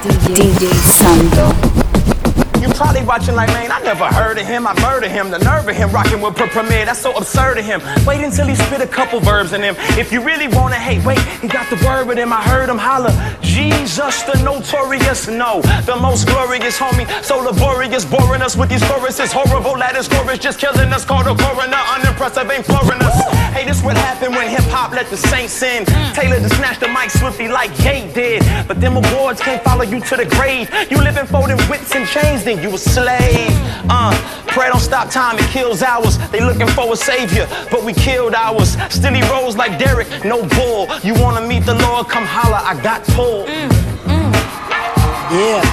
DJ Sando. You probably watching like, man, I never heard of him. I murder him. The nerve of him rocking with Premier. That's so absurd of him. Wait until he spit a couple verbs in him. If you really wanna hate, wait, he got the word with him. I heard him holler. Jesus, the notorious, no, the most glorious homie. So laborious, boring us with these choruses. Horrible, is chorus, just killing us. Called a coroner, unimpressive, ain't flooring us. Hey, this what happened when hip hop let the saints in. Mm. Taylor to snatch the mic swiftly like Ye did. But them awards can't follow you to the grave. You living for them whips and chains, then you a slave. Mm. Uh, prayer don't stop time, it kills hours. They looking for a savior, but we killed ours. Still he rose like Derrick, no bull. You wanna meet the Lord, come holla, I got pulled. Mm, yeah.